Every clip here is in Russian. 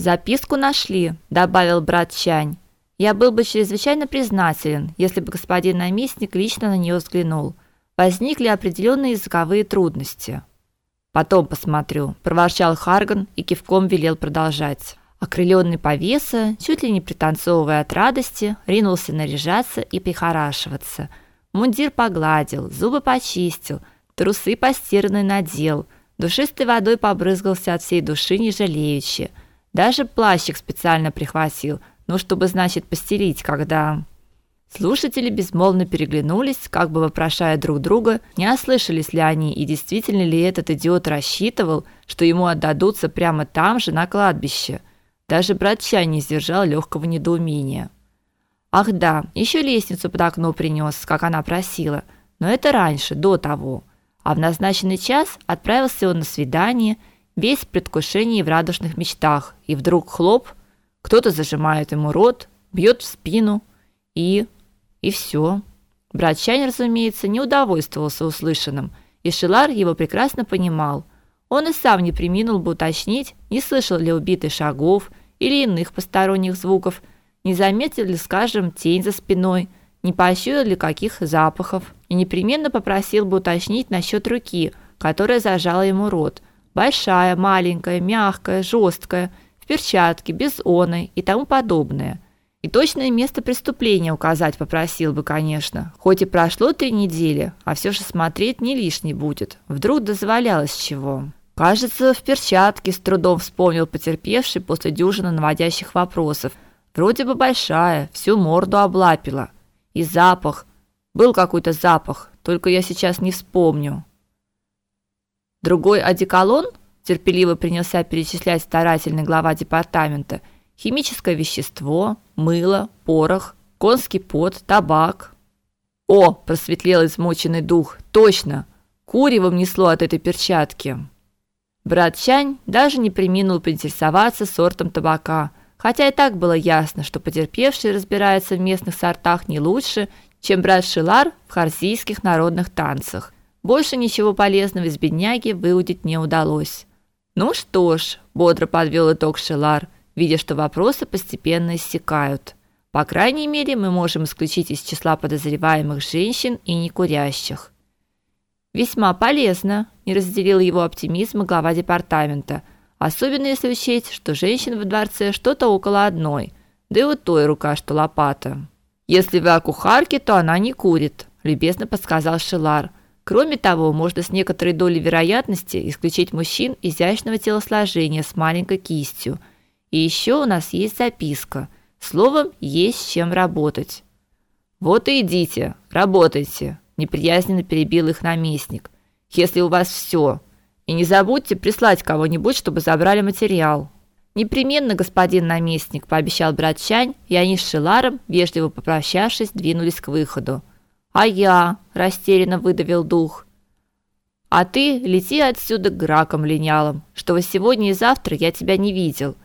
Записку нашли, добавил брат Чань. Я был бы чрезвычайно признателен, если бы господин наместник лично на нее взглянул. Возникли определенные языковые трудности. Потом посмотрю, проворчал Харган и кивком велел продолжать. Окрыленный повеса, чуть ли не пританцовывая от радости, ринулся наряжаться и прихорашиваться. Мундир погладил, зубы почистил, трусы постиранные надел, душистой водой побрызгался от всей души не жалеючи. Даже плащик специально прихватил, ну, чтобы, значит, постелить, когда... Слушатели безмолвно переглянулись, как бы вопрошая друг друга, не ослышались ли они и действительно ли этот идиот рассчитывал, что ему отдадутся прямо там же на кладбище. Даже братча не сдержал легкого недоумения. Ах да, еще лестницу под окно принес, как она просила, но это раньше, до того. А в назначенный час отправился он на свидание, весь в предвкушении и в радужных мечтах, и вдруг хлоп, кто-то зажимает ему рот, бьет в спину и и все. Брат Чань, разумеется, не удовольствовался услышанным, и Шилар его прекрасно понимал. Он и сам не преминул бы уточнить, не слышал ли убитый шагов или иных посторонних звуков, не заметил ли, скажем, тень за спиной, не пощупал ли каких запахов, и непременно попросил бы уточнить насчет руки, которая зажала ему рот. Большая, маленькая, мягкая, жесткая, в перчатке, без оной и тому подобное – и точное место преступления указать попросил бы, конечно. Хоть и прошло три недели, а все же смотреть не лишний будет. Вдруг дозволялось чего. Кажется, в перчатке с трудом вспомнил потерпевший после дюжины наводящих вопросов. Вроде бы большая, всю морду облапила. И запах. Был какой-то запах, только я сейчас не вспомню. Другой одеколон терпеливо принялся перечислять старательный глава департамента – химическое вещество, мыло, порох, конский пот, табак. О, просветлел измученный дух. Точно. Куревом несло от этой перчатки. Брат Чань даже не преминул поинтересоваться сортом табака, хотя и так было ясно, что потерпевший разбирается в местных сортах не лучше, чем брат Шилар в харзийских народных танцах. Больше ничего полезного из бедняги выудить не удалось. Ну что ж, бодро подвел итог Шилар – видя, что вопросы постепенно иссякают. По крайней мере, мы можем исключить из числа подозреваемых женщин и некурящих. Весьма полезно, не разделил его оптимизм глава департамента, особенно если учесть, что женщин в дворце что-то около одной, да и у той рука, что лопата. Если вы о кухарке, то она не курит, любезно подсказал Шилар. Кроме того, можно с некоторой долей вероятности исключить мужчин изящного телосложения с маленькой кистью – и еще у нас есть записка. Словом, есть с чем работать. Вот и идите, работайте, неприязненно перебил их наместник. Если у вас все. И не забудьте прислать кого-нибудь, чтобы забрали материал. Непременно, господин наместник, пообещал брат Чань, и они с Шиларом, вежливо попрощавшись, двинулись к выходу. А я, растерянно выдавил дух. А ты лети отсюда к гракам линялым, что сегодня и завтра я тебя не видел.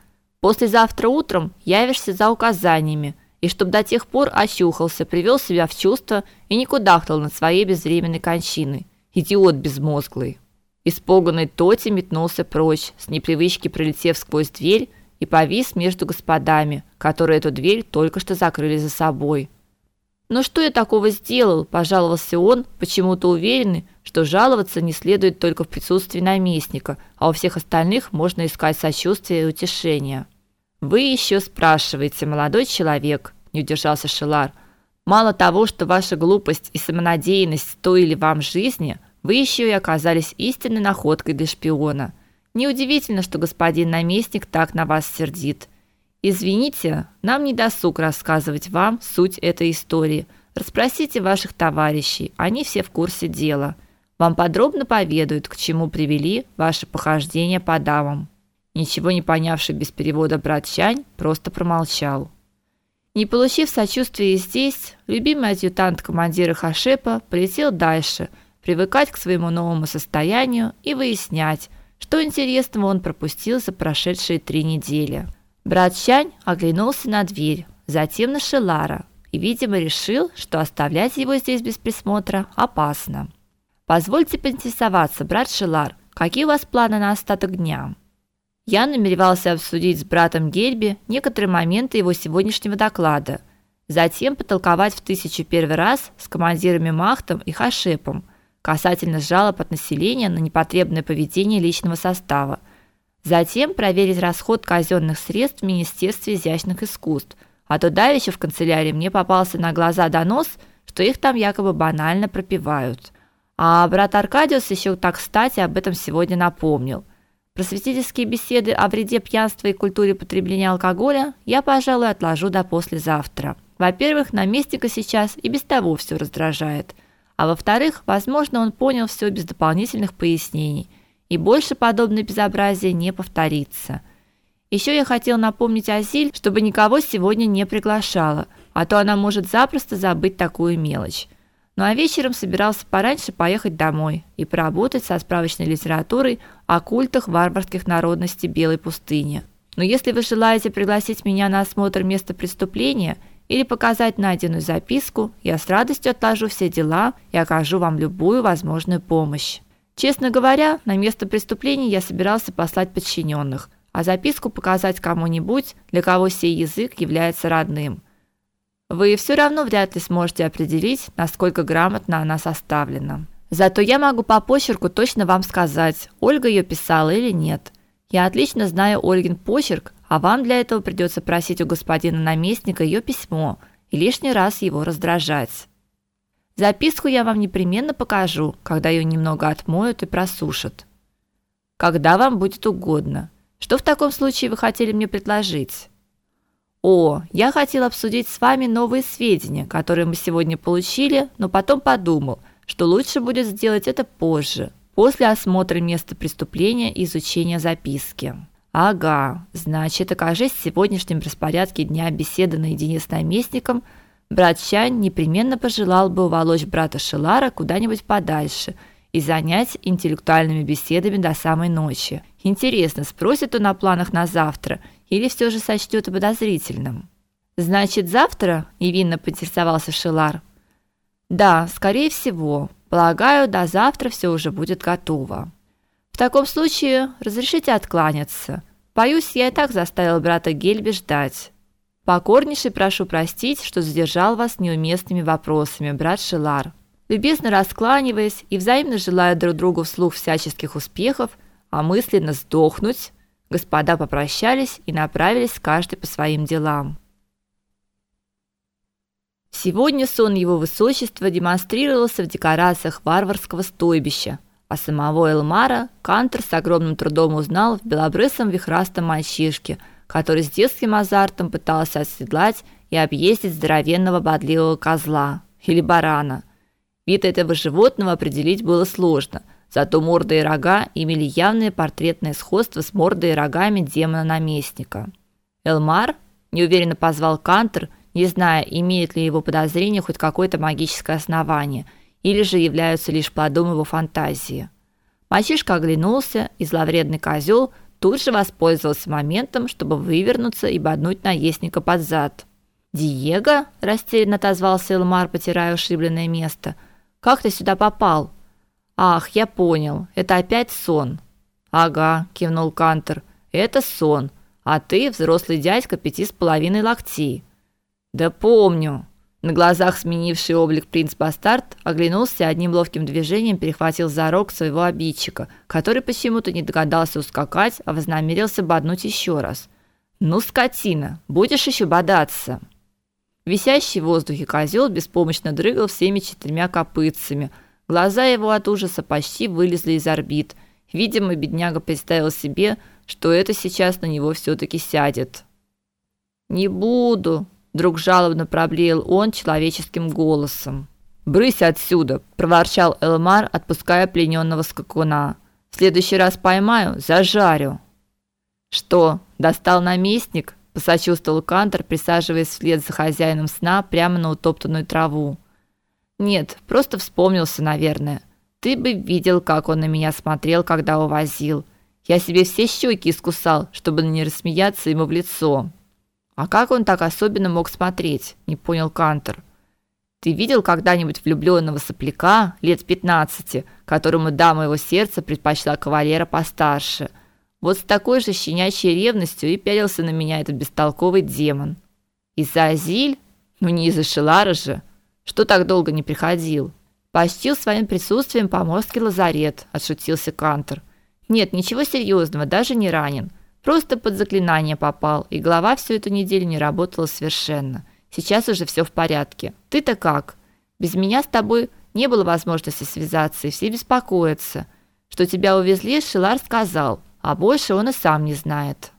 Послезавтра утром явишься за указаниями, и чтоб до тех пор очухался, привел себя в чувство и не кудахтал над своей безвременной кончиной. Идиот безмозглый. Испуганный Тоти метнулся прочь, с непривычки пролетев сквозь дверь и повис между господами, которые эту дверь только что закрыли за собой. "Ну что я такого сделал?" пожаловался он, почему-то уверенный, что жаловаться не следует только в присутствии наместника, а у всех остальных можно искать сочувствие и утешение. Вы еще спрашиваете, молодой человек, не удержался Шелар. Мало того, что ваша глупость и самонадеянность стоили вам жизни, вы еще и оказались истинной находкой для шпиона. Неудивительно, что господин наместник так на вас сердит. Извините, нам не досуг рассказывать вам суть этой истории. Расспросите ваших товарищей, они все в курсе дела. Вам подробно поведают, к чему привели ваши похождения по дамам. Ничего не понявший без перевода брат Чань просто промолчал. Не получив сочувствия здесь, любимый адъютант командира Хашепа полетел дальше, привыкать к своему новому состоянию и выяснять, что интересного он пропустил за прошедшие три недели. Брат Чань оглянулся на дверь, затем на Шелара и, видимо, решил, что оставлять его здесь без присмотра опасно. Позвольте поинтересоваться, брат Шелар, какие у вас планы на остаток дня? Я намеревался обсудить с братом Гельби некоторые моменты его сегодняшнего доклада, затем потолковать в тысячу первый раз с командирами Махтом и Хашепом касательно жалоб от населения на непотребное поведение личного состава. Затем проверить расход казенных средств в Министерстве изящных искусств, а то давеча в канцелярии мне попался на глаза донос, что их там якобы банально пропивают. А брат Аркадиус еще так кстати об этом сегодня напомнил – Просветительские беседы о вреде пьянства и культуре потребления алкоголя я, пожалуй, отложу до послезавтра. Во-первых, наместника сейчас и без того все раздражает. А во-вторых, возможно, он понял все без дополнительных пояснений, и больше подобное безобразие не повторится. Еще я хотел напомнить Азиль, чтобы никого сегодня не приглашала, а то она может запросто забыть такую мелочь. Ну а вечером собирался пораньше поехать домой и поработать со справочной литературой о культах варварских народностей Белой пустыни. Но если вы желаете пригласить меня на осмотр места преступления или показать найденную записку, я с радостью отложу все дела и окажу вам любую возможную помощь. Честно говоря, на место преступления я собирался послать подчиненных, а записку показать кому-нибудь, для кого сей язык является родным. Вы все равно вряд ли сможете определить, насколько грамотно она составлена. Зато я могу по почерку точно вам сказать, Ольга ее писала или нет. Я отлично знаю Ольгин почерк, а вам для этого придется просить у господина наместника ее письмо и лишний раз его раздражать. Записку я вам непременно покажу, когда ее немного отмоют и просушат. Когда вам будет угодно. Что в таком случае вы хотели мне предложить? О, я хотел обсудить с вами новые сведения, которые мы сегодня получили, но потом подумал, что лучше будет сделать это позже, после осмотра места преступления и изучения записки. Ага, значит, окажись в сегодняшнем распорядке дня беседы наедине с наместником, брат Чань непременно пожелал бы уволочь брата Шелара куда-нибудь подальше и занять интеллектуальными беседами до самой ночи. Интересно, спросит он о планах на завтра – или все же сочтет подозрительным. Значит, завтра? невинно поинтересовался Шилар. Да, скорее всего. Полагаю, до завтра все уже будет готово. В таком случае разрешите откланяться. Боюсь, я и так заставил брата Гельби ждать. Покорнейше прошу простить, что задержал вас неуместными вопросами, брат Шилар. Любезно раскланиваясь и взаимно желая друг другу вслух всяческих успехов, а мысленно сдохнуть, Господа попрощались и направились каждый по своим делам. Сегодня сон его высочества демонстрировался в декорациях варварского стойбища, а самого Элмара Кантер с огромным трудом узнал в белобрысом вихрастом мальчишке, который с детским азартом пытался оседлать и объездить здоровенного бодливого козла или барана. Вид этого животного определить было сложно – Зато морда и рога имели явное портретное сходство с мордой и рогами демона-наместника. Элмар неуверенно позвал Кантер, не зная, имеет ли его подозрение хоть какое-то магическое основание, или же являются лишь плодом его фантазии. Мальчишка оглянулся, и зловредный козел тут же воспользовался моментом, чтобы вывернуться и боднуть наездника под зад. «Диего?» – растерянно отозвался Элмар, потирая ушибленное место. «Как ты сюда попал?» Ах, я понял. Это опять сон. Ага, кивнул Кантер. Это сон. А ты взрослый дядька пяти с половиной локтей. Да помню. На глазах сменивший облик принц Бастард оглянулся одним ловким движением перехватил за рог своего обидчика, который почему-то не догадался ускакать, а вознамерился боднуть еще раз. Ну, скотина, будешь еще бодаться. Висящий в воздухе козел беспомощно дрыгал всеми четырьмя копытцами – Глаза его от ужаса почти вылезли из орбит. Видимо, бедняга представил себе, что это сейчас на него все таки сядет. Не буду, вдруг жалобно проблеял он человеческим голосом. Брысь отсюда, проворчал Элмар, отпуская плененного скакуна. В следующий раз поймаю, зажарю. Что, достал наместник? посочувствовал Кантор, присаживаясь вслед за хозяином сна прямо на утоптанную траву. Нет, просто вспомнился, наверное. Ты бы видел, как он на меня смотрел, когда увозил. Я себе все щеки искусал, чтобы не рассмеяться ему в лицо. А как он так особенно мог смотреть? Не понял Кантер. Ты видел когда-нибудь влюбленного сопляка лет 15, которому дама его сердца предпочла кавалера постарше? Вот с такой же щенячьей ревностью и пялился на меня этот бестолковый демон. Из-за Азиль? Ну не из-за Шелара же. Что так долго не приходил? Почтил своим присутствием поморский лазарет, отшутился Кантер. Нет, ничего серьезного, даже не ранен. Просто под заклинание попал, и голова всю эту неделю не работала совершенно. Сейчас уже все в порядке. Ты-то как? Без меня с тобой не было возможности связаться, и все беспокоятся. Что тебя увезли, Шилар сказал, а больше он и сам не знает.